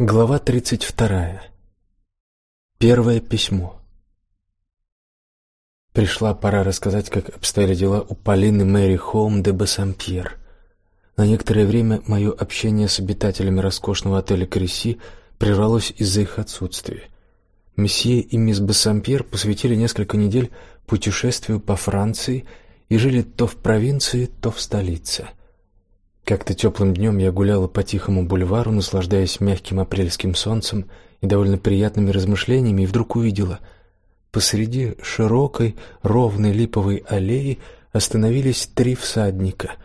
Глава тридцать вторая. Первое письмо. Пришла пора рассказать, как обстояли дела у Полины Мэри Холм де Бассампьер. На некоторое время мое общение с обитателями роскошного отеля Креси прервалось из-за их отсутствия. Месье и мисс Бассампьер посвятили несколько недель путешествию по Франции и жили то в провинции, то в столице. Как-то теплым днем я гуляла по тихому бульвару, наслаждаясь мягким апрельским солнцем и довольно приятными размышлениями, и вдруг увидела посреди широкой ровной липовой аллеи остановились три всадника: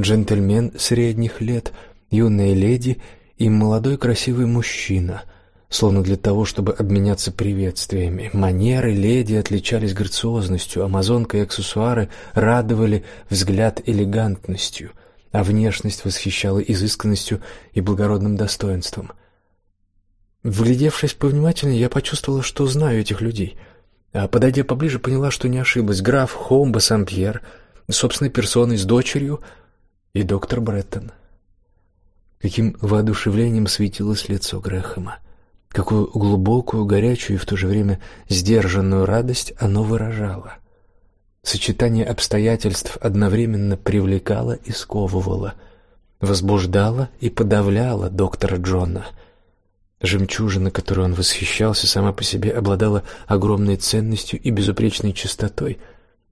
джентльмен средних лет, юная леди и молодой красивый мужчина. Словно для того, чтобы обменяться приветствиями. Манеры леди отличались грациозностью, амазонка и аксессуары радовали взгляд элегантностью а внешность восхищала изысканностью и благородным достоинством. Вглядевшись повнимательнее, я почувствовала, что знаю этих людей, а подойдя поближе, поняла, что не ошиблась. Граф Холмба Сан-Пьер, собственной персоной с дочерью и доктор Бреттон. Каким воодушевлением светилось лицо Грэхэма, какую глубокую, горячую и в то же время сдержанную радость оно выражало. Сочетание обстоятельств одновременно привлекало и сковывало, возбуждало и подавляло доктора Джона. Жемчужина, которой он восхищался, сама по себе обладала огромной ценностью и безупречной чистотой.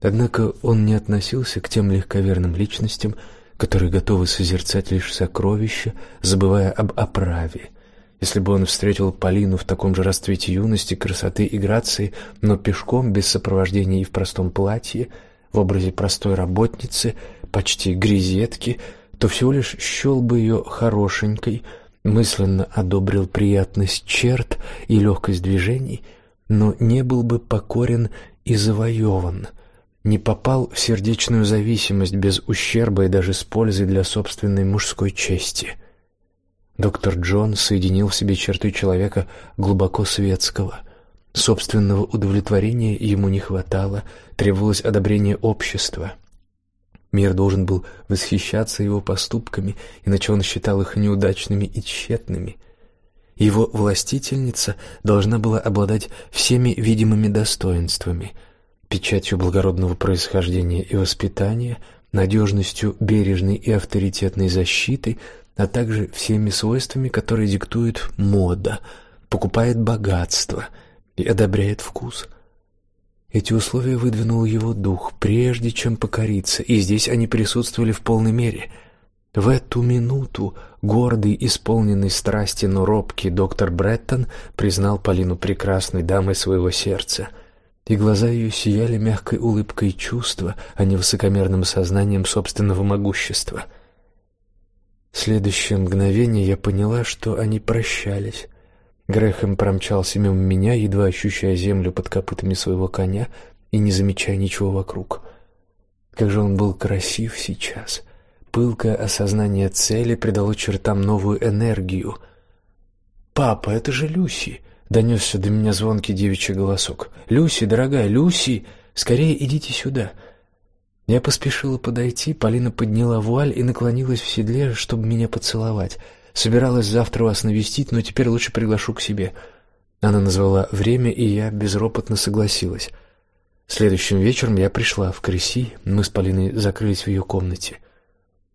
Однако он не относился к тем легковерным личностям, которые готовы созерцать лишь сокровища, забывая об оправе. Если бы он встретил Полину в таком же расцвете юности, красоты и грации, но пешком, без сопровождения и в простом платье, в образе простой работницы, почти грезетки, то всего лишь счел бы ее хорошенькой, мысленно одобрил приятность черт и легкость движений, но не был бы покорен и завоеван, не попал в сердечную зависимость без ущерба и даже с пользой для собственной мужской чести. Доктор Джон соединил в себе черты человека глубоко светского. Собственного удовлетворения ему не хватало, требовалось одобрение общества. Мир должен был восхищаться его поступками, иначе он считал их неудачными и тщетными. Его властительница должна была обладать всеми видимыми достоинствами: печатью благородного происхождения и воспитания, надежностью бережной и авторитетной защиты, а также всеми свойствами, которые диктует мода, покупает богатство и одобряет вкус. Эти условия выдвинул его дух, прежде чем покориться, и здесь они присутствовали в полной мере. В эту минуту гордый, исполненный страсти, но робкий доктор Бреттон признал Полину прекрасной дамой своего сердца, и глаза ее сияли мягкой улыбкой чувства, а не высокомерным сознанием собственного могущества — в следующее мгновение я поняла, что они прощались. Грехем промчался мимо меня, едва ощущая землю под копытами своего коня и не замечая ничего вокруг. Как же он был красив сейчас. Пылкое осознание цели придало чертам новую энергию. Папа, это же Люси, донесся до меня звонкий девичий голосок. Люси, дорогая, Люси, скорее идите сюда. Я поспешила подойти, Полина подняла вуаль и наклонилась в седле, чтобы меня поцеловать. Собиралась завтра вас навестить, но теперь лучше приглашу к себе. Она назвала время, и я безропотно согласилась. Следующим вечером я пришла в Креси, мы с Полиной закрылись в ее комнате.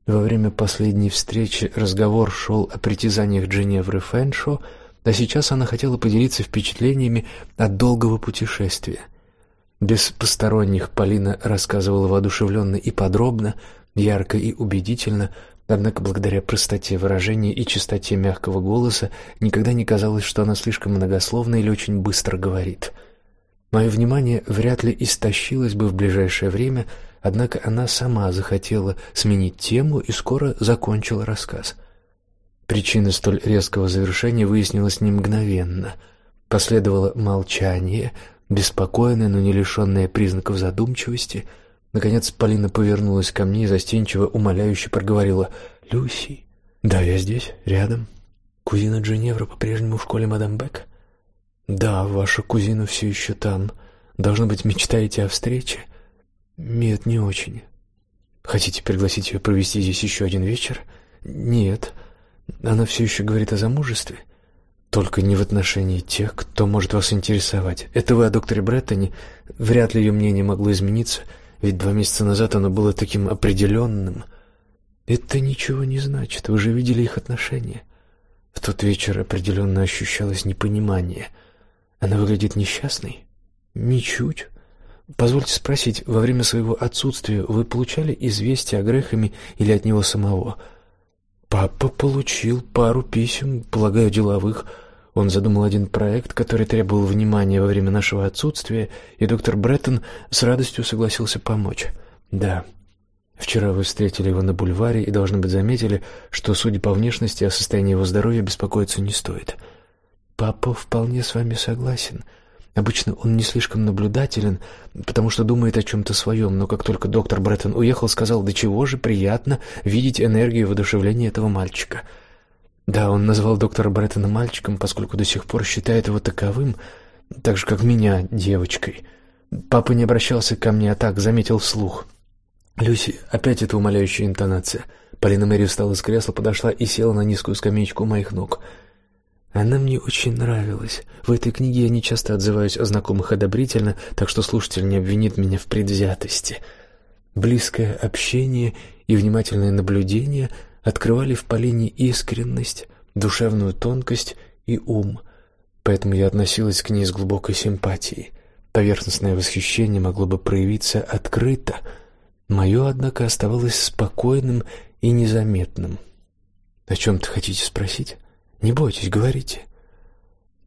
Во время последней встречи разговор шел о притязаниях Дженевры Фэншо, а сейчас она хотела поделиться впечатлениями от долгого путешествия. Без посторонних Полина рассказывала воодушевленно и подробно, ярко и убедительно, однако благодаря простоте выражений и чистоте мягкого голоса никогда не казалось, что она слишком многословна или очень быстро говорит. Мое внимание вряд ли истощилось бы в ближайшее время, однако она сама захотела сменить тему и скоро закончила рассказ. Причина столь резкого завершения выяснилась не мгновенно. Последовало молчание, беспокойная, но не лишенная признаков задумчивости. Наконец Полина повернулась ко мне и застенчиво, умоляюще проговорила: "Люси, да, я здесь, рядом. Кузина Дженевра по-прежнему в школе мадам Бек? Да, ваша кузина все еще там. Должно быть, мечтаете о встрече? Нет, не очень. Хотите пригласить ее провести здесь еще один вечер? Нет. Она все еще говорит о замужестве. Только не в отношении тех, кто может вас интересовать. Это вы о докторе Бреттоне? Вряд ли ее мнение могло измениться, ведь два месяца назад оно было таким определенным. Это ничего не значит. Вы же видели их отношения. В тот вечер определенно ощущалось непонимание. Она выглядит несчастной? Ничуть. Позвольте спросить, во время своего отсутствия вы получали известия о Грехами или от него самого? Папа получил пару писем, полагаю, деловых. Он задумал один проект, который требовал внимания во время нашего отсутствия, и доктор Бреттон с радостью согласился помочь. Да. Вчера вы встретили его на бульваре и должны быть заметили, что, судя по внешности, о состоянии его здоровья беспокоиться не стоит. Папа вполне с вами согласен. Обычно он не слишком наблюдателен, потому что думает о чем то своем, но как только доктор Бреттон уехал, сказал: "Да чего же приятно видеть энергию и воодушевление этого мальчика". Да, он назвал доктора Бреттона мальчиком, поскольку до сих пор считает его таковым, так же как меня девочкой. Папа не обращался ко мне, а так заметил вслух. Люси, опять эта умоляющая интонация. Полина Мэри встала с кресла, подошла и села на низкую скамеечку моих ног. Она мне очень нравилась. В этой книге я не часто отзываюсь о знакомых одобрительно, так что слушатель не обвинит меня в предвзятости. Близкое общение и внимательное наблюдение открывали в Полине искренность, душевную тонкость и ум. Поэтому я относилась к ней с глубокой симпатией. Поверхностное восхищение могло бы проявиться открыто. Мое, однако, оставалось спокойным и незаметным. О чем ты хотите спросить? Не бойтесь, говорите.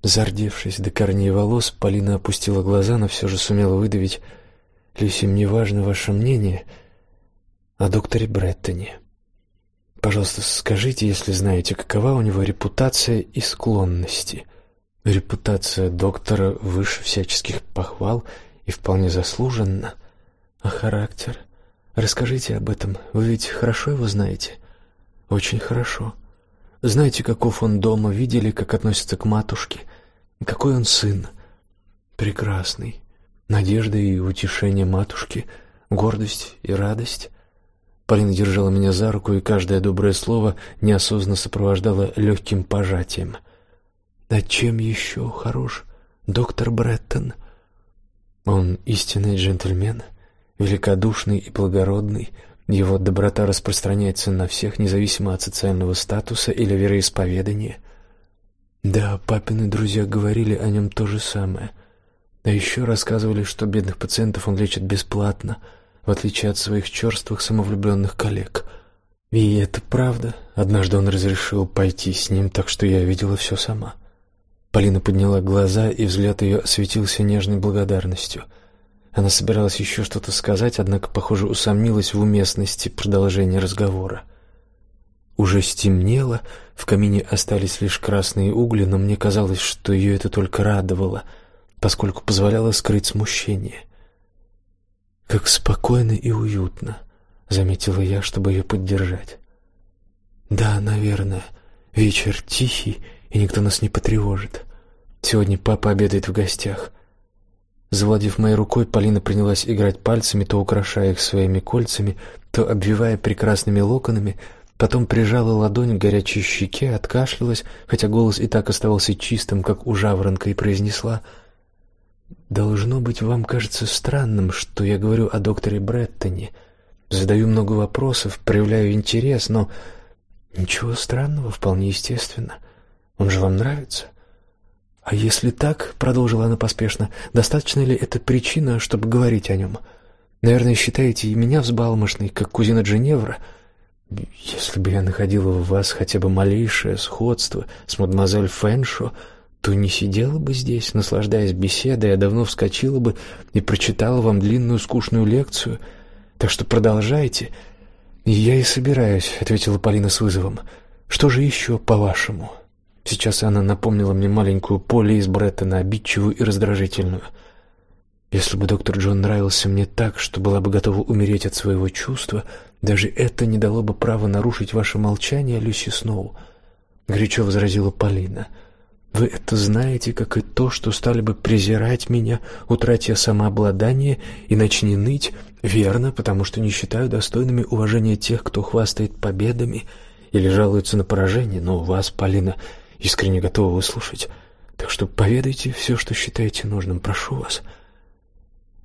Зардевшись до корней волос, Полина опустила глаза, но все же сумела выдавить: "Люси, мне важно ваше мнение о докторе Бреттоне. Пожалуйста, скажите, если знаете, какова у него репутация и склонности. Репутация доктора выше всяческих похвал и вполне заслуженно. А характер? Расскажите об этом. Вы ведь хорошо его знаете. Очень хорошо. Знаете, каков он дома, видели, как относится к матушке, какой он сын. Прекрасный. Надежда и утешение матушки, гордость и радость. Полина держала меня за руку, и каждое доброе слово неосознанно сопровождало легким пожатием. А чем еще хорош доктор Бреттон? Он истинный джентльмен, великодушный и благородный, его доброта распространяется на всех, независимо от социального статуса или вероисповедания. Да, папины друзья говорили о нем то же самое. А еще рассказывали, что бедных пациентов он лечит бесплатно, в отличие от своих черствых самовлюбленных коллег. И это правда. Однажды он разрешил пойти с ним, так что я видела все сама. Полина подняла глаза, и взгляд ее осветился нежной благодарностью — она собиралась еще что-то сказать, однако, похоже, усомнилась в уместности продолжения разговора. Уже стемнело, в камине остались лишь красные угли, но мне казалось, что ее это только радовало, поскольку позволяло скрыть смущение. Как спокойно и уютно, заметила я, чтобы ее поддержать. Да, наверное, вечер тихий, и никто нас не потревожит. Сегодня папа обедает в гостях. Завладев моей рукой, Полина принялась играть пальцами, то украшая их своими кольцами, то обвивая прекрасными локонами, потом прижала ладонь к горячей щеке, откашлялась, хотя голос и так оставался чистым, как у жаворонка, и произнесла: "Должно быть, вам кажется странным, что я говорю о докторе Бреттоне. Задаю много вопросов, проявляю интерес, но ничего странного, вполне естественно. Он же вам нравится?" А если так, продолжила она поспешно, достаточно ли это причина, чтобы говорить о нем? Наверное, считаете и меня взбалмошной, как кузина Дженевра. Если бы я находила в вас хотя бы малейшее сходство с мадемуазель Фэншо, то не сидела бы здесь, наслаждаясь беседой, а давно вскочила бы и прочитала вам длинную скучную лекцию. Так что продолжайте. Я и собираюсь, ответила Полина с вызовом. Что же еще, по-вашему? Сейчас она напомнила мне маленькую Полли из Бреттона, обидчивую и раздражительную. Если бы доктор Джон нравился мне так, что была бы готова умереть от своего чувства, даже это не дало бы права нарушить ваше молчание, Люси Сноу, горячо возразила Полина. Вы это знаете, как и то, что стали бы презирать меня, утратя самообладание и начни ныть, верно, потому что не считаю достойными уважения тех, кто хвастает победами или жалуется на поражение, но у вас, Полина, искренне готова выслушать. Так что поведайте все, что считаете нужным, прошу вас.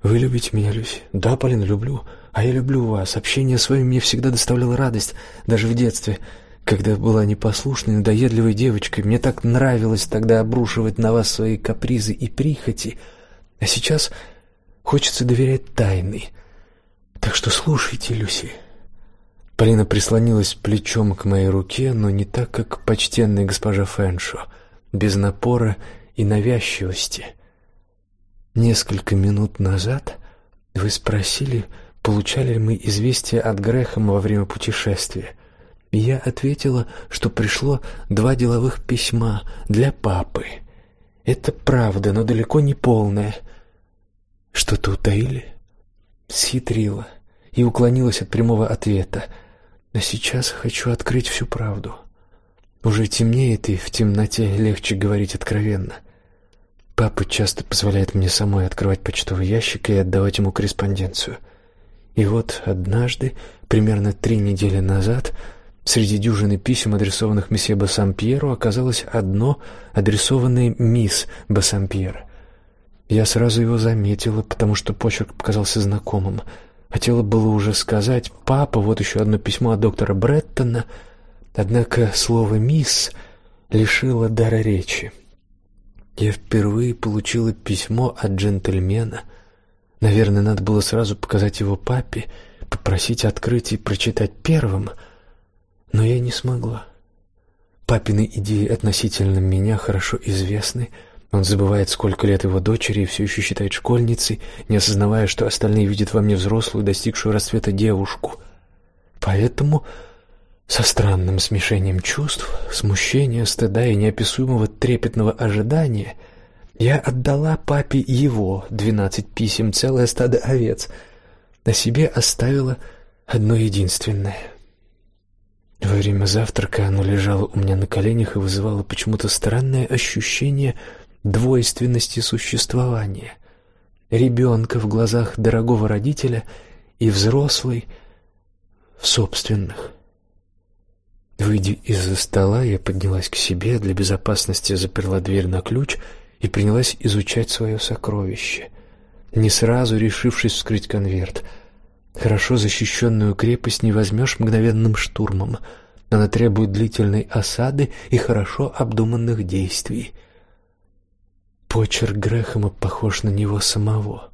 Вы любите меня, Люси? Да, Полина, люблю. А я люблю вас. Общение с вами мне всегда доставляло радость, даже в детстве. Когда была непослушной, надоедливой девочкой, мне так нравилось тогда обрушивать на вас свои капризы и прихоти. А сейчас хочется доверять тайны. Так что слушайте, Люси. Полина прислонилась плечом к моей руке, но не так, как почтенная госпожа Фэншо, без напора и навязчивости. Несколько минут назад вы спросили, получали ли мы известия от Грэхэма во время путешествия. И я ответила, что пришло два деловых письма для папы. Это правда, но далеко не полная. Что-то утаили? Схитрила и уклонилась от прямого ответа. Но сейчас хочу открыть всю правду. Уже темнеет, и в темноте легче говорить откровенно. Папа часто позволяет мне самой открывать почтовый ящик и отдавать ему корреспонденцию. И вот однажды, примерно три недели назад, среди дюжины писем, адресованных месье Бассампьеру, оказалось одно, адресованное мисс Бассампьер. Я сразу его заметила, потому что почерк показался знакомым. Хотела было уже сказать: "Папа, вот еще одно письмо от доктора Бреттона", однако слово мисс лишило дара речи. Я впервые получила письмо от джентльмена. Наверное, надо было сразу показать его папе, попросить открыть и прочитать первым, но я не смогла. Папины идеи относительно меня хорошо известны. Он забывает, сколько лет его дочери, и все еще считает школьницей, не осознавая, что остальные видят во мне взрослую, достигшую расцвета девушку. Поэтому со странным смешением чувств, смущения, стыда и неописуемого трепетного ожидания я отдала папе его двенадцать писем, целое стадо овец, на себе оставила одно единственное. Во время завтрака оно лежало у меня на коленях и вызывало почему-то странное ощущение двойственности существования. Ребенка в глазах дорогого родителя и взрослый в собственных. Выйдя из-за стола, я поднялась к себе, для безопасности заперла дверь на ключ и принялась изучать свое сокровище, не сразу решившись вскрыть конверт. Хорошо защищенную крепость не возьмешь мгновенным штурмом. Она требует длительной осады и хорошо обдуманных действий. Почерк Грэхэма похож на него самого.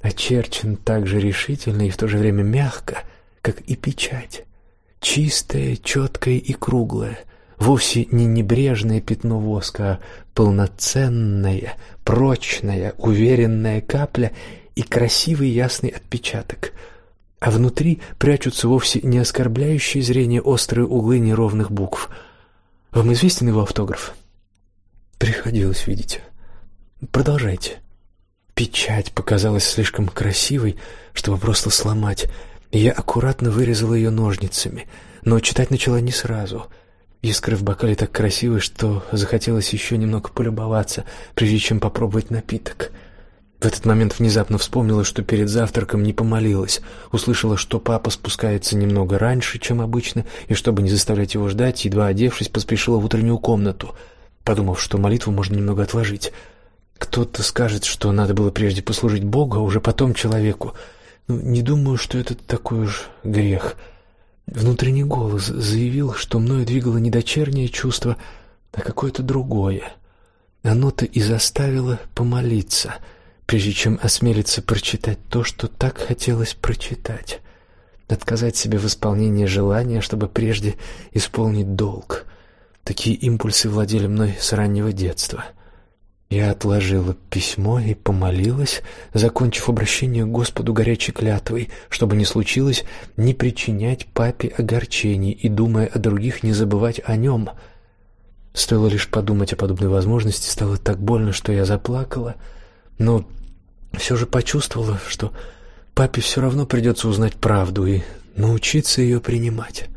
Очерчен так же решительно и в то же время мягко, как и печать чистое, четкое и круглое, вовсе не небрежное пятно воска, а полноценная, прочная, уверенная капля и красивый ясный отпечаток. А внутри прячутся вовсе не оскорбляющие зрение острые углы неровных букв. Вам известен его автограф? Приходилось видеть. Продолжайте. Печать показалась слишком красивой, чтобы просто сломать. Я аккуратно вырезала ее ножницами, но читать начала не сразу. Искры в бокале так красивы, что захотелось еще немного полюбоваться, прежде чем попробовать напиток. В этот момент внезапно вспомнила, что перед завтраком не помолилась, услышала, что папа спускается немного раньше, чем обычно, и чтобы не заставлять его ждать, едва одевшись, поспешила в утреннюю комнату, подумав, что молитву можно немного отложить. Кто-то скажет, что надо было прежде послужить Богу, а уже потом человеку. Ну, не думаю, что это такой уж грех. Внутренний голос заявил, что мною двигало не дочернее чувство, а какое-то другое. Оно-то и заставило помолиться, прежде чем осмелиться прочитать то, что так хотелось прочитать. Отказать себе в исполнении желания, чтобы прежде исполнить долг. Такие импульсы владели мной с раннего детства. — я отложила письмо и помолилась, закончив обращение к Господу горячей клятвой, чтобы не случилось не причинять папе огорчений и, думая о других, не забывать о нем. Стоило лишь подумать о подобной возможности, стало так больно, что я заплакала, но все же почувствовала, что папе все равно придется узнать правду и научиться ее принимать.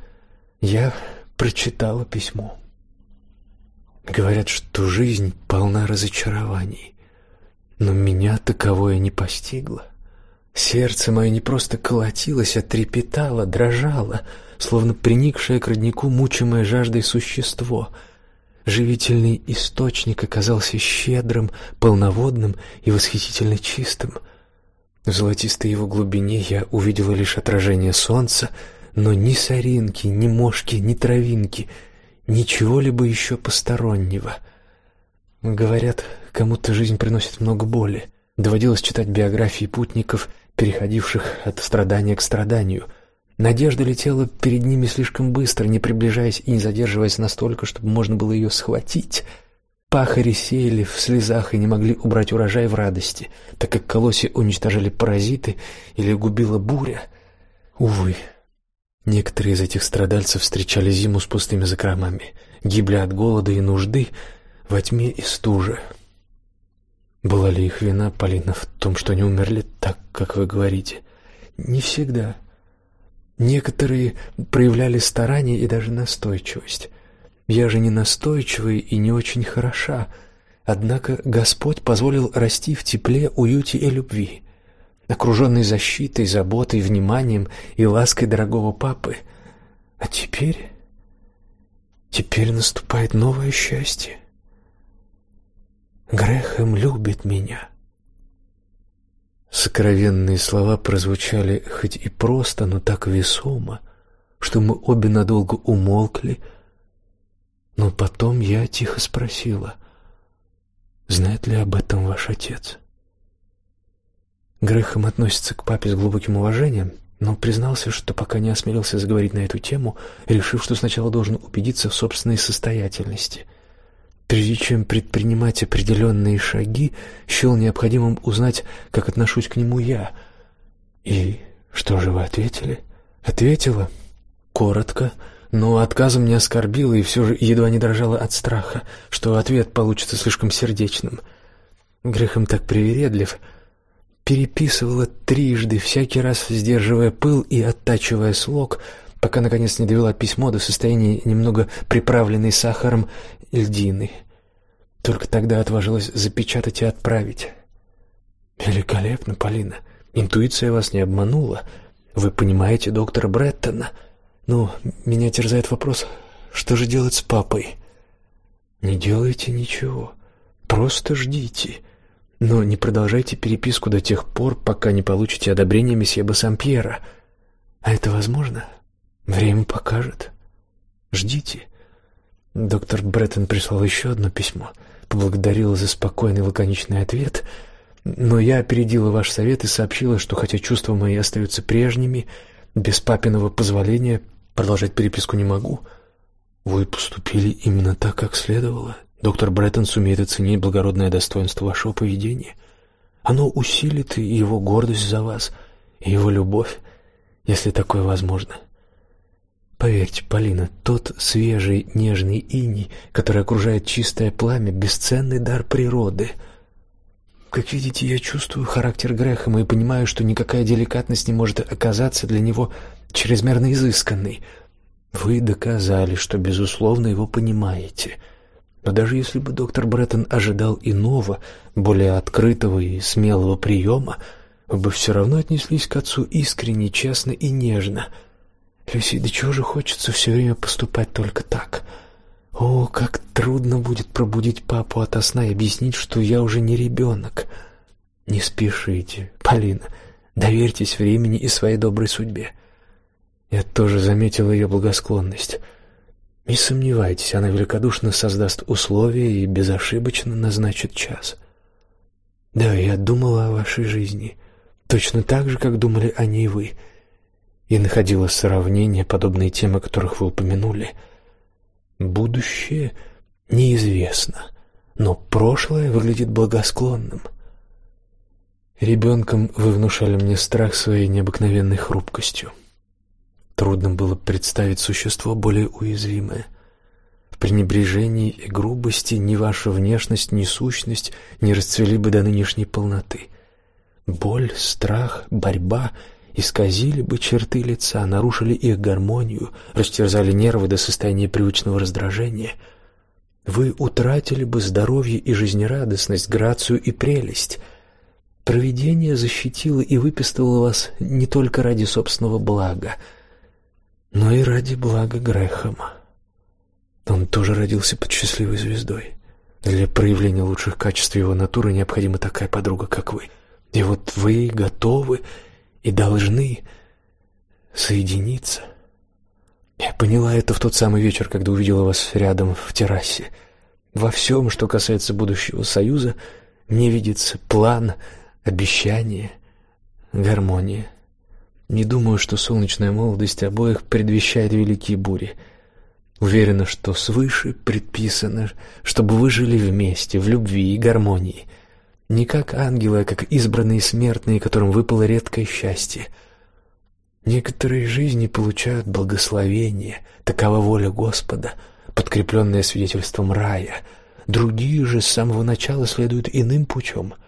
Я прочитала письмо. Говорят, что жизнь полна разочарований, но меня таковое не постигло. Сердце мое не просто колотилось, а трепетало, дрожало, словно приникшее к роднику мучимое жаждой существо. живительный источник оказался щедрым, полноводным и восхитительно чистым. В золотистой его глубине я увидела лишь отражение солнца, но ни соринки, ни мошки, ни травинки, ничего либо еще постороннего. Говорят, кому-то жизнь приносит много боли. Доводилось читать биографии путников, переходивших от страдания к страданию. Надежда летела перед ними слишком быстро, не приближаясь и не задерживаясь настолько, чтобы можно было ее схватить. Пахари сеяли в слезах и не могли убрать урожай в радости, так как колосья уничтожали паразиты или губила буря. Увы, некоторые из этих страдальцев встречали зиму с пустыми закромами, гибли от голода и нужды во тьме и стуже. Была ли их вина, Полина, в том, что они умерли так, как вы говорите? Не всегда. Некоторые проявляли старание и даже настойчивость. Я же не настойчивая и не очень хороша. Однако Господь позволил расти в тепле, уюте и любви, окруженной защитой, заботой, вниманием и лаской дорогого папы. А теперь теперь наступает новое счастье. Грехом любит меня. Сокровенные слова прозвучали хоть и просто, но так весомо, что мы обе надолго умолкли. Но потом я тихо спросила: "Знает ли об этом ваш отец?" Грехом относится к папе с глубоким уважением, но признался, что пока не осмелился заговорить на эту тему, решив, что сначала должен убедиться в собственной состоятельности. Прежде чем предпринимать определенные шаги, счел необходимым узнать, как отношусь к нему я. И что же вы ответили? Ответила коротко, но отказом не оскорбила и все же едва не дрожала от страха, что ответ получится слишком сердечным. Грехом так привередлив, переписывала трижды, всякий раз сдерживая пыл и оттачивая слог, пока наконец не довела письмо до состояния немного приправленной сахаром льдины. Только тогда отважилась запечатать и отправить. Великолепно, Полина. Интуиция вас не обманула. Вы понимаете доктора Бреттона. Ну, меня терзает вопрос, что же делать с папой? Не делайте ничего. Просто ждите. Но не продолжайте переписку до тех пор, пока не получите одобрение месье Бассампьера. А это возможно? Время покажет. Ждите. Доктор Бреттон прислал еще одно письмо, поблагодарил за спокойный лаконичный ответ, но я опередила ваш совет и сообщила, что хотя чувства мои остаются прежними, без папиного позволения продолжать переписку не могу. Вы поступили именно так, как следовало. Доктор Бреттон сумеет оценить благородное достоинство вашего поведения. Оно усилит его гордость за вас и его любовь, если такое возможно. Поверьте, Полина, тот свежий, нежный иней, который окружает чистое пламя, бесценный дар природы. Как видите, я чувствую характер Грэхэма и понимаю, что никакая деликатность не может оказаться для него чрезмерно изысканной. Вы доказали, что безусловно его понимаете. Но даже если бы доктор Бреттон ожидал иного, более открытого и смелого приема, вы бы все равно отнеслись к отцу искренне, честно и нежно — Люси, да чего же хочется все время поступать только так? О, как трудно будет пробудить папу ото сна и объяснить, что я уже не ребенок. Не спешите, Полина. Доверьтесь времени и своей доброй судьбе. Я тоже заметил ее благосклонность. Не сомневайтесь, она великодушно создаст условия и безошибочно назначит час. Да, я думала о вашей жизни, точно так же, как думали о ней вы и находила сравнения, подобные тем, о которых вы упомянули. Будущее неизвестно, но прошлое выглядит благосклонным. Ребенком вы внушали мне страх своей необыкновенной хрупкостью. Трудно было представить существо более уязвимое. В пренебрежении и грубости ни ваша внешность, ни сущность не расцвели бы до нынешней полноты. Боль, страх, борьба — исказили бы черты лица, нарушили их гармонию, растерзали нервы до состояния привычного раздражения. Вы утратили бы здоровье и жизнерадостность, грацию и прелесть. Провидение защитило и выпистывало вас не только ради собственного блага, но и ради блага Грэхэма. Он тоже родился под счастливой звездой. Для проявления лучших качеств его натуры необходима такая подруга, как вы. И вот вы готовы и должны соединиться. Я поняла это в тот самый вечер, когда увидела вас рядом в террасе. Во всем, что касается будущего союза, мне видится план, обещание, гармония. Не думаю, что солнечная молодость обоих предвещает великие бури. Уверена, что свыше предписано, чтобы вы жили вместе в любви и гармонии, не как ангелы, а как избранные смертные, которым выпало редкое счастье. Некоторые жизни получают благословение, такова воля Господа, подкрепленная свидетельством рая. Другие же с самого начала следуют иным путем —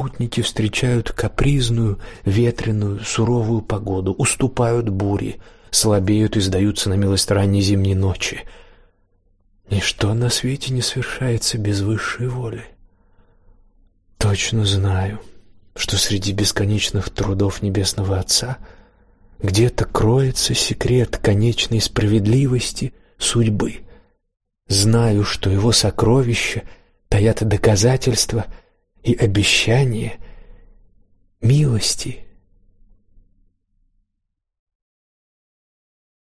Путники встречают капризную, ветреную, суровую погоду, уступают буре, слабеют и сдаются на милость ранней зимней ночи. Ничто на свете не совершается без высшей воли. Точно знаю, что среди бесконечных трудов небесного Отца где-то кроется секрет конечной справедливости судьбы. Знаю, что его сокровища таят доказательства и обещание милости